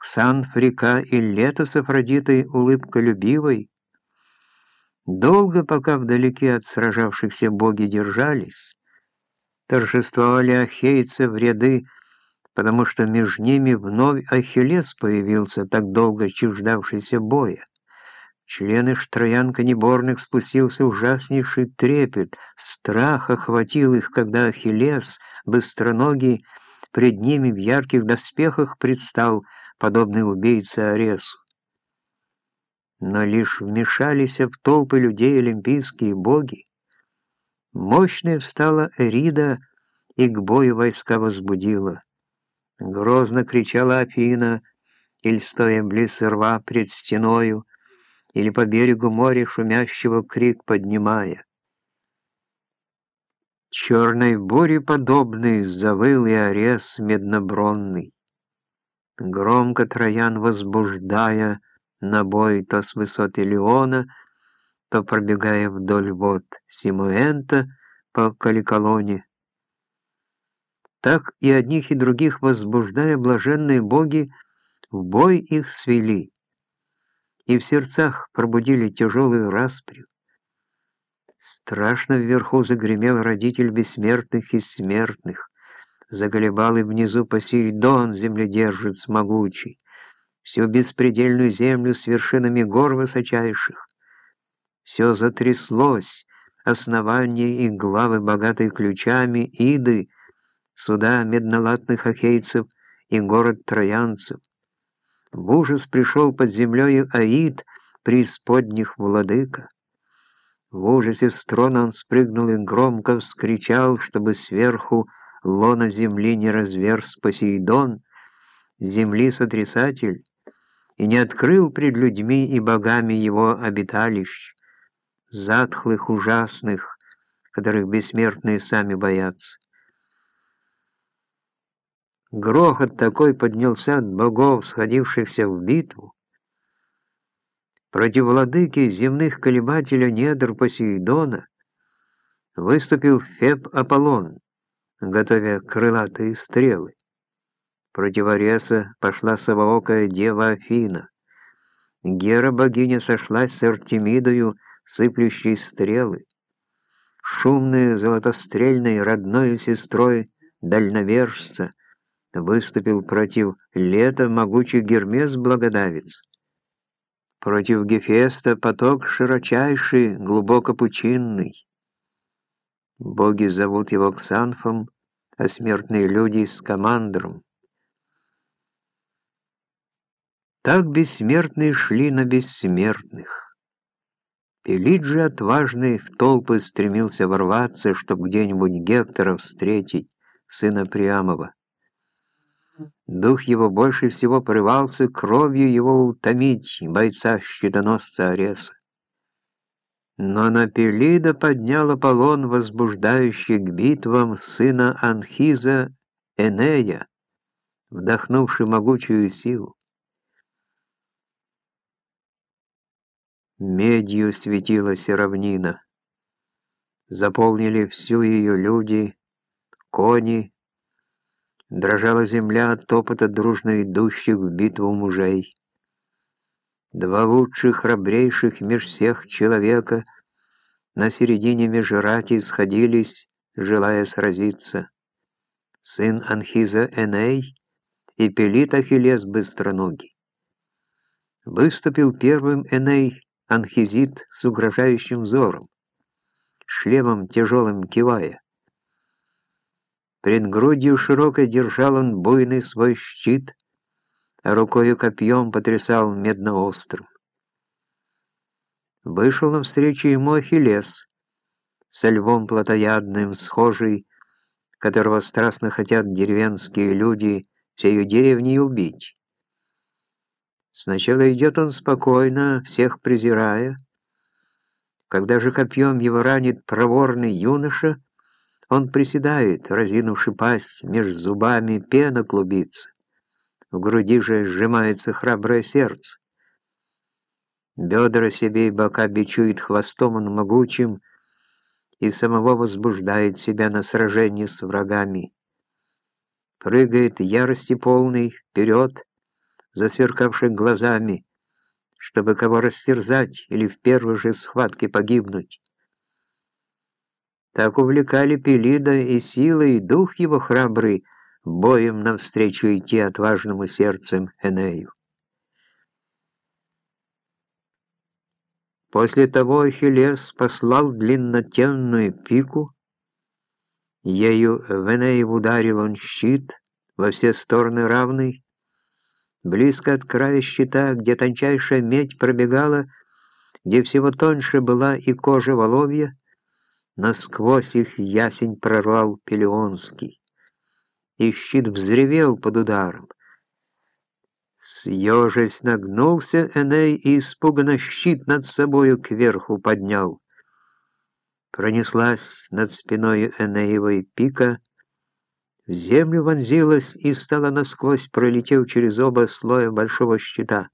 Ксанфрика и лето с Афродитой улыбколюбивой. Долго, пока вдалеке от сражавшихся боги держались, торжествовали ахейцы в ряды, потому что между ними вновь Ахиллес появился, так долго чуждавшийся боя. Члены штроян конеборных спустился ужаснейший трепет, страх охватил их, когда Ахиллес, быстроногий, пред ними в ярких доспехах предстал, подобный убийце Аресу. Но лишь вмешались в толпы людей олимпийские боги. Мощная встала Эрида и к бою войска возбудила. Грозно кричала Афина, или стоя близ рва пред стеною, или по берегу моря шумящего крик поднимая. Черной буре подобный завыл и орез меднобронный. Громко Троян возбуждая на бой то с высоты Леона, то пробегая вдоль вод Симуэнта по Каликолоне, так и одних и других возбуждая блаженные боги, в бой их свели и в сердцах пробудили тяжелую распрю. Страшно вверху загремел родитель бессмертных и смертных, заголебал и внизу Посейдон, земледержец могучий, всю беспредельную землю с вершинами гор высочайших. Все затряслось, основания и главы, богатые ключами, иды, суда меднолатных ахейцев и город троянцев. В ужас пришел под землею Аид, преисподних владыка. В ужасе с трона он спрыгнул и громко вскричал, чтобы сверху лона земли не разверз Посейдон, земли сотрясатель, и не открыл пред людьми и богами его обиталищ, затхлых, ужасных, которых бессмертные сами боятся. Грохот такой поднялся от богов, сходившихся в битву. Против владыки земных колебателя недр Посейдона выступил Феб Аполлон, готовя крылатые стрелы. Против Ареса пошла совоокая дева Афина. Гера богиня сошлась с Артемидою, сыплющей стрелы. Шумной, золотострельной, родной сестрой дальновержца выступил против лета могучий Гермес Благодавец. Против Гефеста поток широчайший, глубоко пучинный. Боги зовут его Ксанфом, а смертные люди — Скамандром. Так бессмертные шли на бессмертных. Пелит же отважный в толпы стремился ворваться, чтоб где-нибудь Гектора встретить, сына Приамова. Дух его больше всего порывался кровью его утомить, бойца-щитоносца Ареса. Но на Пелида поднял Аполлон, возбуждающий к битвам сына Анхиза Энея, вдохнувший могучую силу. Медью светилась равнина. Заполнили всю ее люди, кони, Дрожала земля от топота дружно идущих в битву мужей. Два лучших, храбрейших меж всех человека на середине межрати сходились, желая сразиться. Сын Анхиза Эней и Пелит Ахиллес быстроногий. Выступил первым Эней Анхизит с угрожающим взором, шлемом тяжелым кивая. Пред грудью широкой держал он буйный свой щит, рукою копьем потрясал медноострым. Вышел навстречу ему Ахиллес, со львом плотоядным, схожий, которого страстно хотят деревенские люди всею деревней убить. Сначала идет он спокойно, всех презирая. Когда же копьем его ранит проворный юноша, он приседает, разинувши пасть, меж зубами пена клубится. В груди же сжимается храброе сердце. Бедра себе и бока бичует хвостом он могучим и самого возбуждает себя на сражение с врагами. Прыгает ярости полный вперед, засверкавших глазами, чтобы кого растерзать или в первой же схватке погибнуть. Так увлекали Пелида и сила, и дух его храбрый, боем навстречу идти отважному сердцем Энею. После того Ахиллес послал длиннотенную пику, ею в Энеев ударил он щит, во все стороны равный, близко от края щита, где тончайшая медь пробегала, где всего тоньше была и кожа воловья, насквозь их ясень прорвал Пелеонский, и щит взревел под ударом. Съежась нагнулся Эней и испуганно щит над собою кверху поднял. Пронеслась над спиной Энеевой пика, в землю вонзилась и стала насквозь, пролетев через оба слоя большого щита.